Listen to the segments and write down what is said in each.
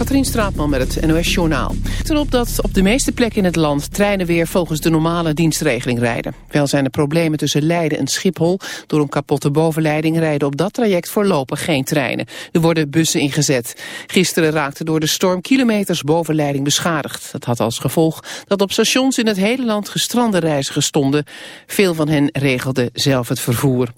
Katrien Straatman met het NOS Journaal. Erop dat op de meeste plekken in het land treinen weer volgens de normale dienstregeling rijden. Wel zijn er problemen tussen Leiden en Schiphol. Door een kapotte bovenleiding rijden op dat traject voorlopig geen treinen. Er worden bussen ingezet. Gisteren raakte door de storm kilometers bovenleiding beschadigd. Dat had als gevolg dat op stations in het hele land gestrande reizigers stonden. Veel van hen regelden zelf het vervoer.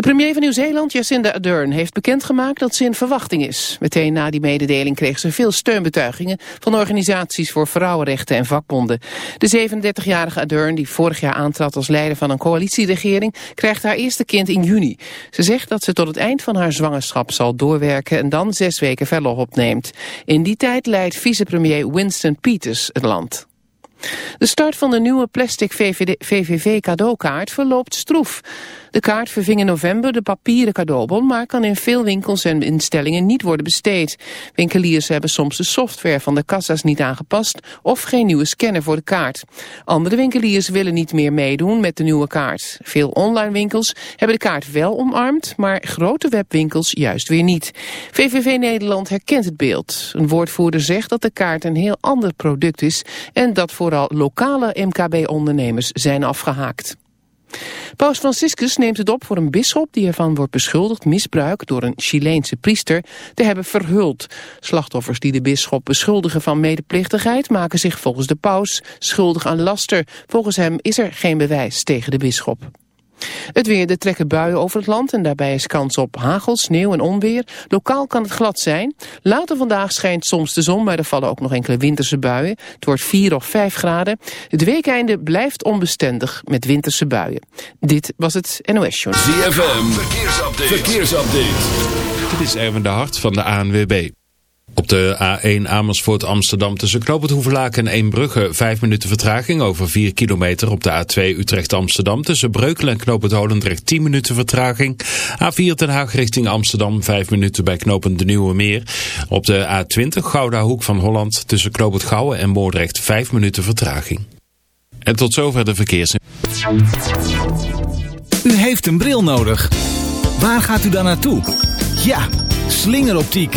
De premier van Nieuw-Zeeland, Jacinda Ardern, heeft bekendgemaakt dat ze in verwachting is. Meteen na die mededeling kreeg ze veel steunbetuigingen van organisaties voor vrouwenrechten en vakbonden. De 37-jarige Ardern, die vorig jaar aantrad als leider van een coalitieregering, krijgt haar eerste kind in juni. Ze zegt dat ze tot het eind van haar zwangerschap zal doorwerken en dan zes weken verlof opneemt. In die tijd leidt vicepremier Winston Peters het land. De start van de nieuwe plastic VVV cadeaukaart verloopt stroef. De kaart verving in november de papieren cadeaubon, maar kan in veel winkels en instellingen niet worden besteed. Winkeliers hebben soms de software van de kassa's niet aangepast of geen nieuwe scanner voor de kaart. Andere winkeliers willen niet meer meedoen met de nieuwe kaart. Veel online winkels hebben de kaart wel omarmd, maar grote webwinkels juist weer niet. VVV Nederland herkent het beeld. Een woordvoerder zegt dat de kaart een heel ander product is en dat vooral lokale MKB-ondernemers zijn afgehaakt. Paus Franciscus neemt het op voor een bisschop die ervan wordt beschuldigd misbruik door een Chileense priester te hebben verhuld. Slachtoffers die de bisschop beschuldigen van medeplichtigheid maken zich volgens de paus schuldig aan laster. Volgens hem is er geen bewijs tegen de bisschop. Het weer, de trekken buien over het land en daarbij is kans op hagel, sneeuw en onweer. Lokaal kan het glad zijn. Later vandaag schijnt soms de zon, maar er vallen ook nog enkele winterse buien. Het wordt 4 of 5 graden. Het weekeinde blijft onbestendig met winterse buien. Dit was het NOS Journal. ZFM, verkeersupdate. verkeersupdate. Dit is Erwin de Hart van de ANWB. Op de A1 Amersfoort Amsterdam tussen Knoop het Hoevelaken en Eembrugge 5 minuten vertraging over 4 kilometer. Op de A2 Utrecht Amsterdam tussen Breukelen en Knoop het Holendrecht 10 minuten vertraging. A4 Den Haag richting Amsterdam 5 minuten bij knooppunt De Nieuwe Meer. Op de A20 Gouda Hoek van Holland tussen Knoop het Gouwen en Moordrecht 5 minuten vertraging. En tot zover de verkeers. U heeft een bril nodig. Waar gaat u dan naartoe? Ja, slingeroptiek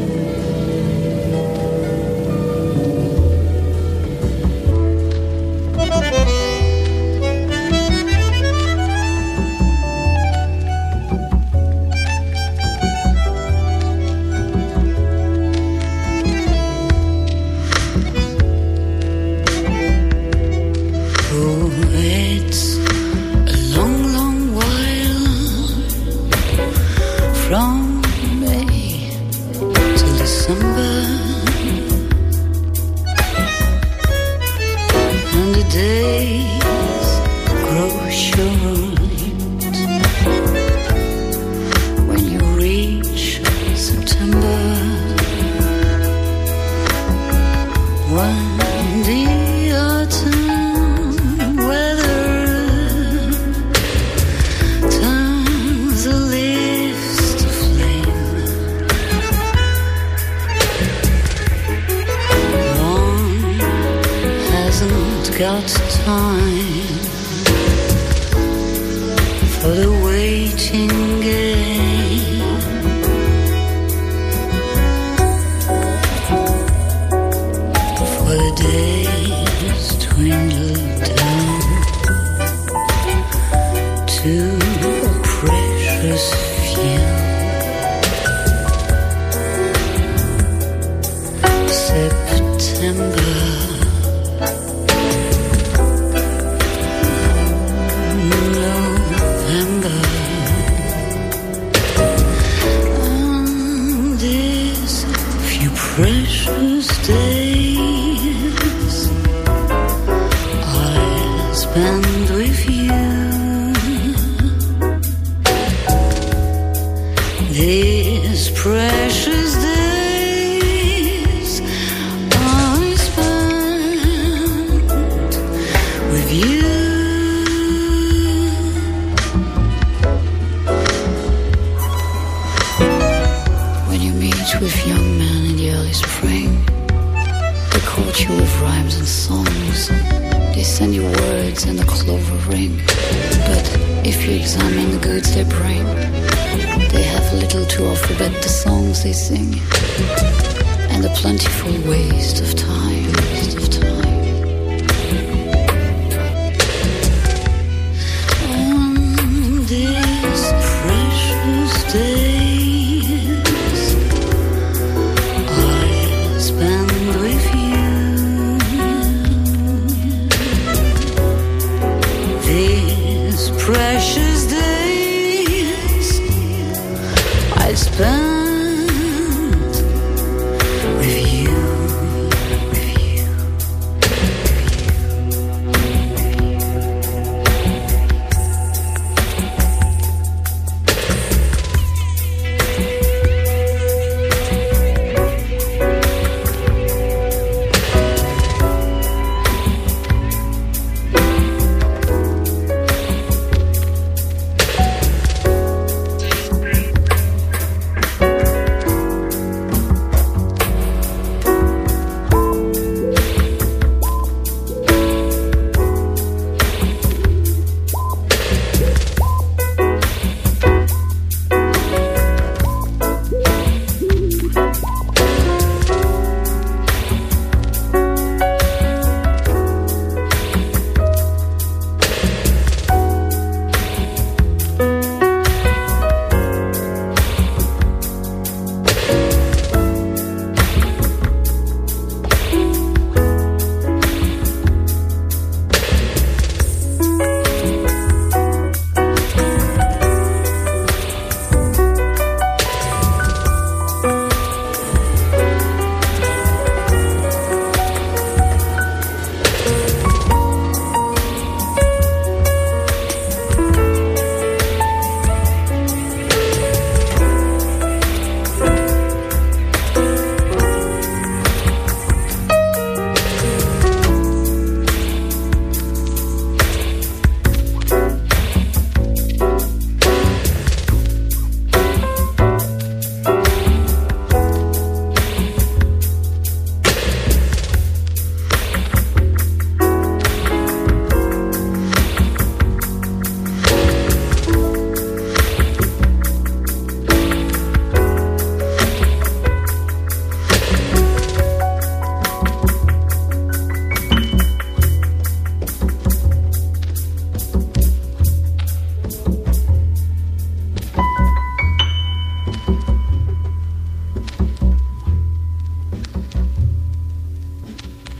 September.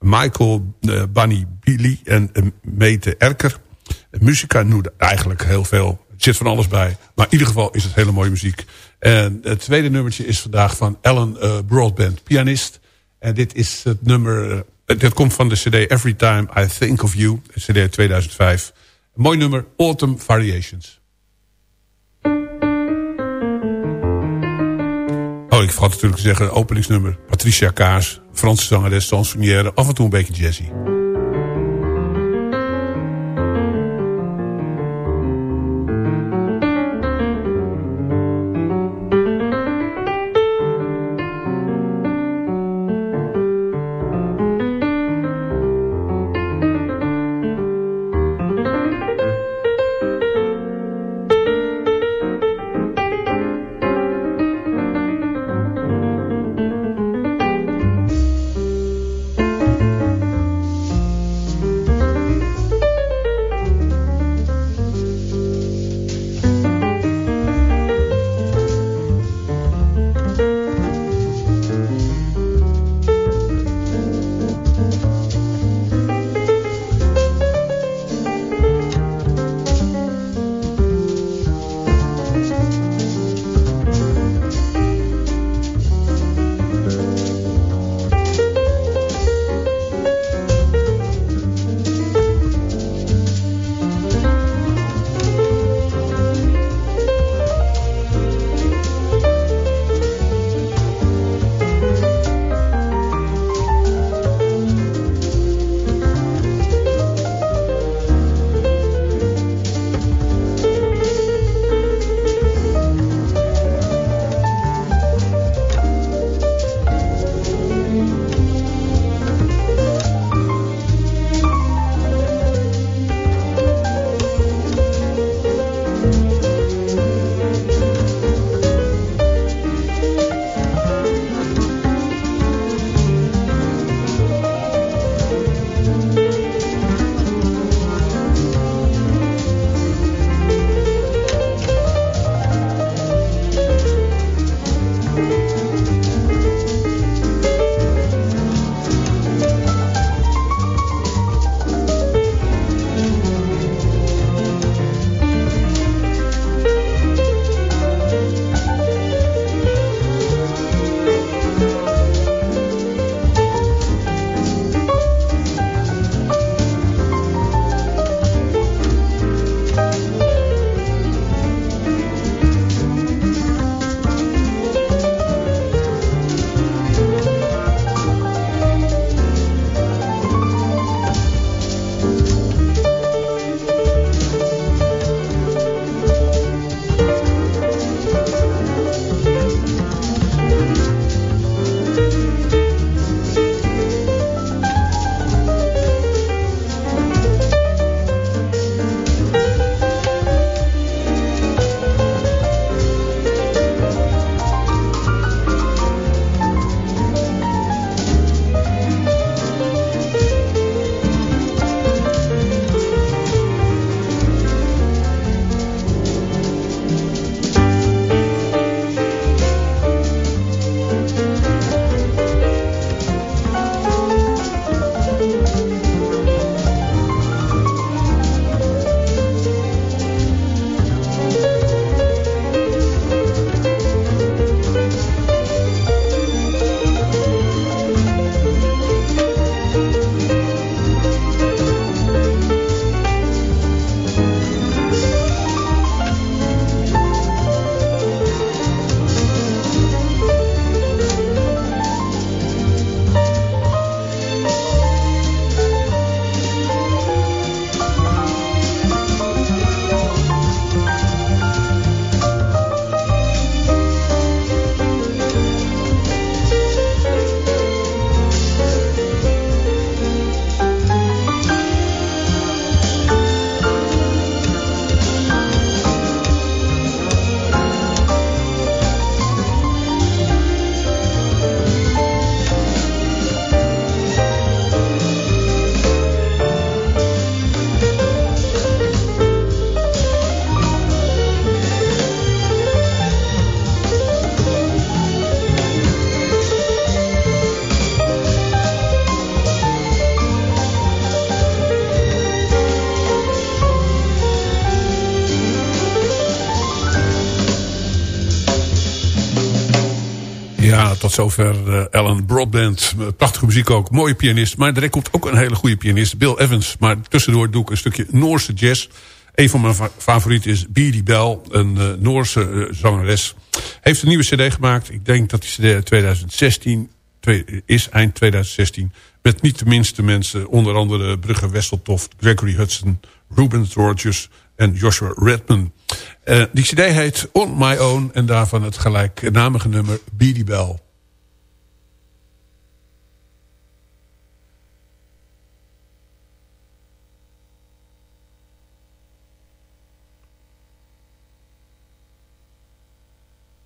Michael uh, Bunny Billy en uh, Mete Erker. Muzika noemde eigenlijk heel veel. Het zit van alles bij. Maar in ieder geval is het hele mooie muziek. En het tweede nummertje is vandaag van Ellen uh, Broadband, pianist. En dit is het nummer... Dit komt van de cd Every Time I Think of You. cd 2005. Mooi nummer, Autumn Variations. Oh, ik vergat natuurlijk te zeggen, openingsnummer. Patricia Kaas, Franse zangeres, chansonnière, af en toe een beetje jazzy. Ja, tot zover uh, Alan Broadband. Prachtige muziek ook. Mooie pianist. Maar er komt ook een hele goede pianist. Bill Evans. Maar tussendoor doe ik een stukje Noorse jazz. Een van mijn favorieten is Beady Bell. Een uh, Noorse zangeres. Heeft een nieuwe cd gemaakt. Ik denk dat die cd 2016 is. Eind 2016. Met niet de minste mensen. Onder andere Brugge Wesseltoft. Gregory Hudson. Ruben Rogers. En Joshua Redman. Uh, die cd heet On My Own en daarvan het gelijknamige nummer Beady Bell.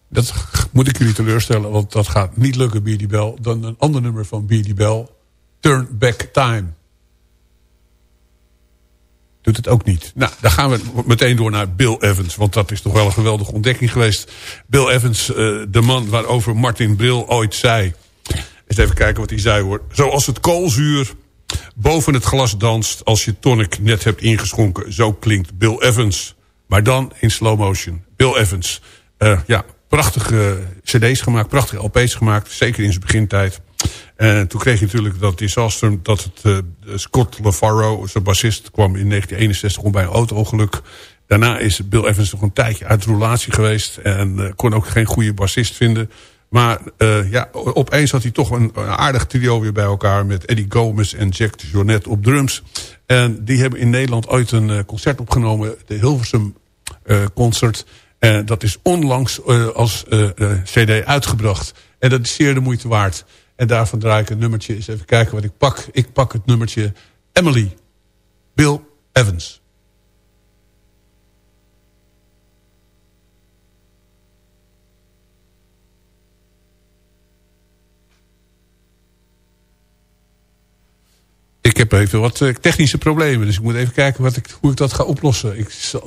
Dat moet ik jullie teleurstellen, want dat gaat niet lukken, Beady Bell. Dan een ander nummer van Beady Bell, Turn Back Time doet het ook niet. Nou, dan gaan we meteen door naar Bill Evans. Want dat is toch wel een geweldige ontdekking geweest. Bill Evans, uh, de man waarover Martin Brill ooit zei. Eens even kijken wat hij zei hoor. Zoals het koolzuur boven het glas danst... als je tonic net hebt ingeschonken. Zo klinkt Bill Evans. Maar dan in slow motion. Bill Evans. Uh, ja, prachtige cd's gemaakt, prachtige LP's gemaakt. Zeker in zijn begintijd. En toen kreeg je natuurlijk dat disaster dat het, uh, Scott LaFaro, zijn bassist, kwam in 1961 om bij een auto-ongeluk. Daarna is Bill Evans nog een tijdje uit relatie geweest en uh, kon ook geen goede bassist vinden. Maar ja, opeens had hij toch een, aardig trio weer bij elkaar... met Eddie Gomez en Jack Jonet op drums. En die hebben in Nederland ooit een concert opgenomen. De Hilversum Concert. En dat is onlangs als cd uitgebracht. En dat is zeer de moeite waard. En daarvan draai ik een nummertje. Eens even kijken wat ik pak. Ik pak het nummertje Emily. Bill Evans. Ik heb even wat eh, technische problemen. Dus ik moet even kijken wat ik, hoe ik dat ga oplossen. Ik, zo.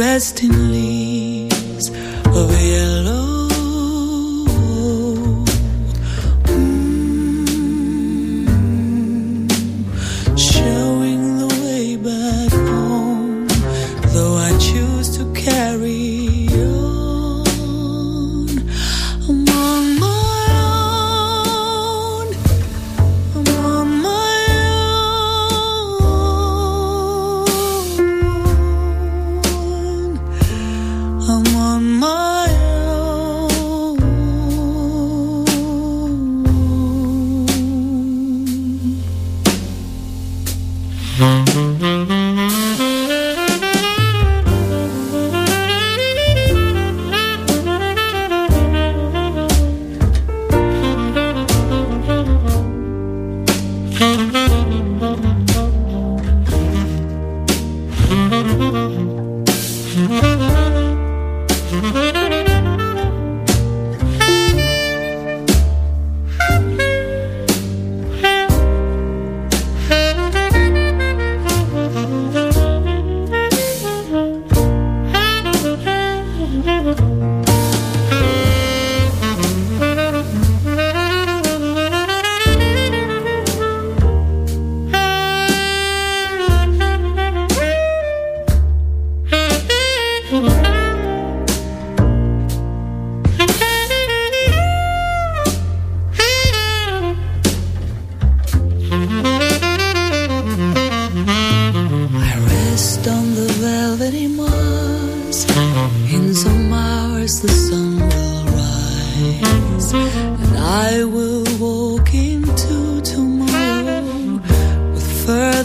Dressed in leaves of yellow.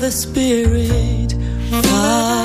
the Spirit fire.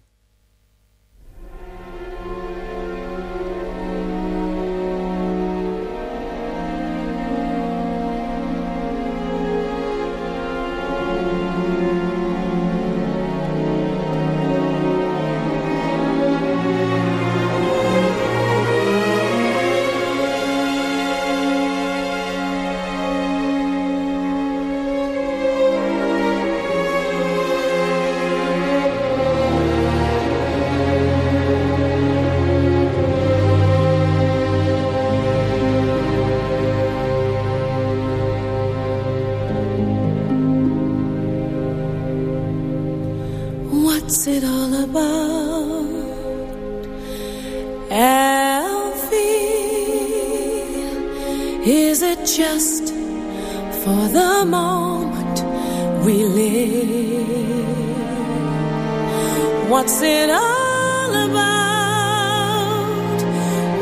What's it all about?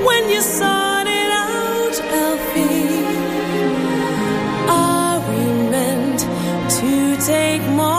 When you sought it out, Elfie, are we meant to take more?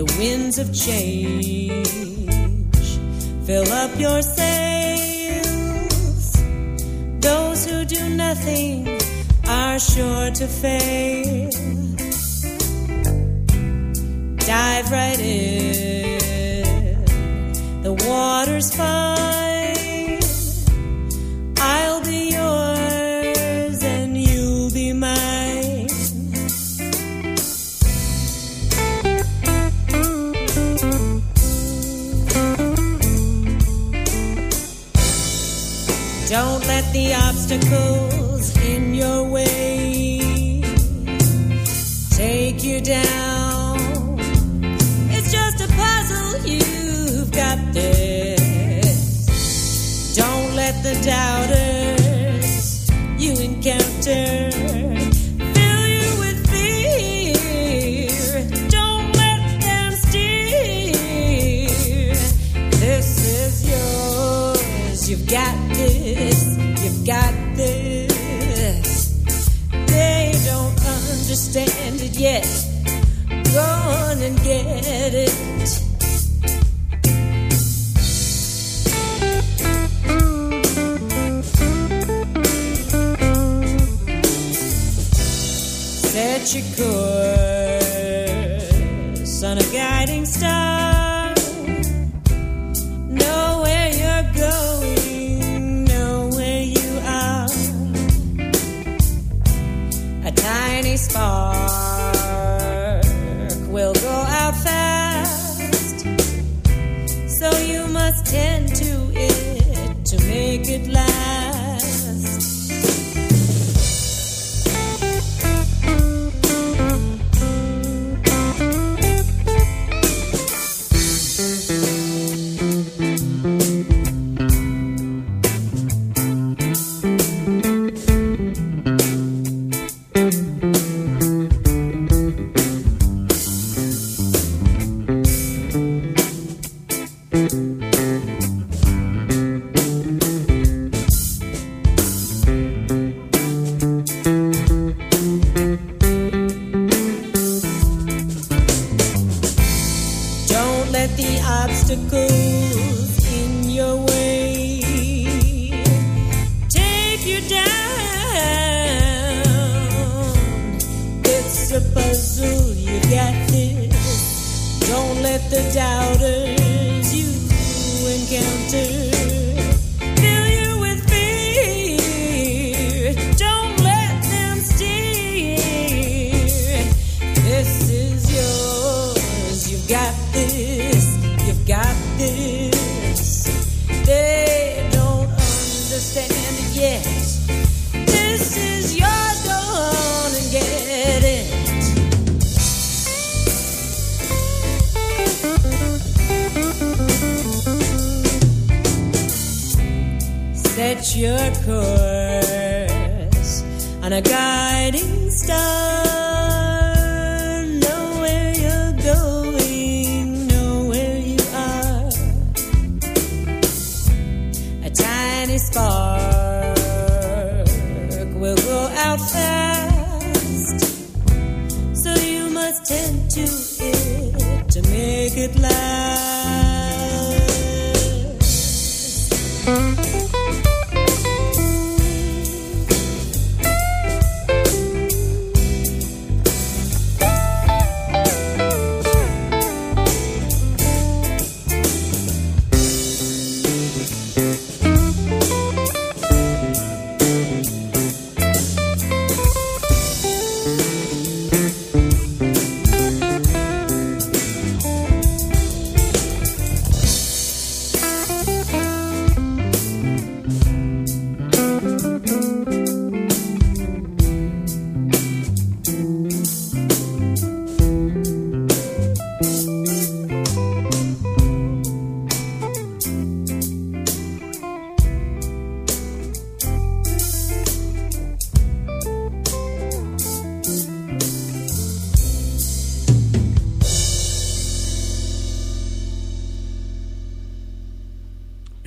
The winds of change fill up your sails. Those who do nothing are sure to fail. Dive right in, the water's fine. Let the obstacles in your way take you down. And get it. It's a puzzle, you got this. Don't let the doubters you encounter a guiding star. Know where you're going, know where you are. A tiny spark will go out fast, so you must tend to it to make it last.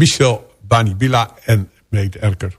Michel Banibila en Meet Erker.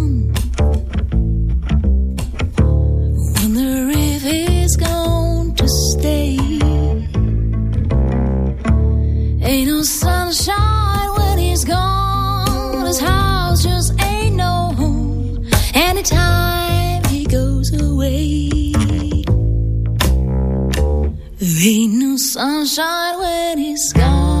Sunshine when he's gone. His house just ain't no home. Anytime he goes away, there ain't no sunshine when he's gone.